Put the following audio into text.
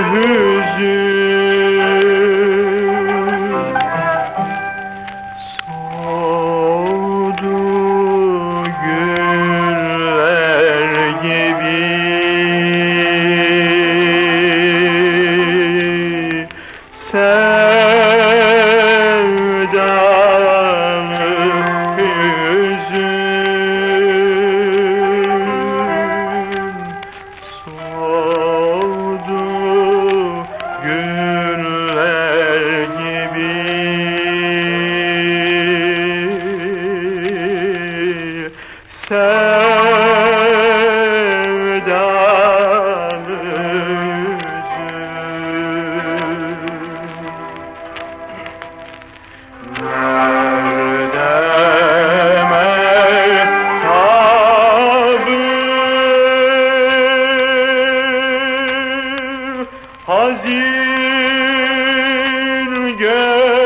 hüzün hazin gör.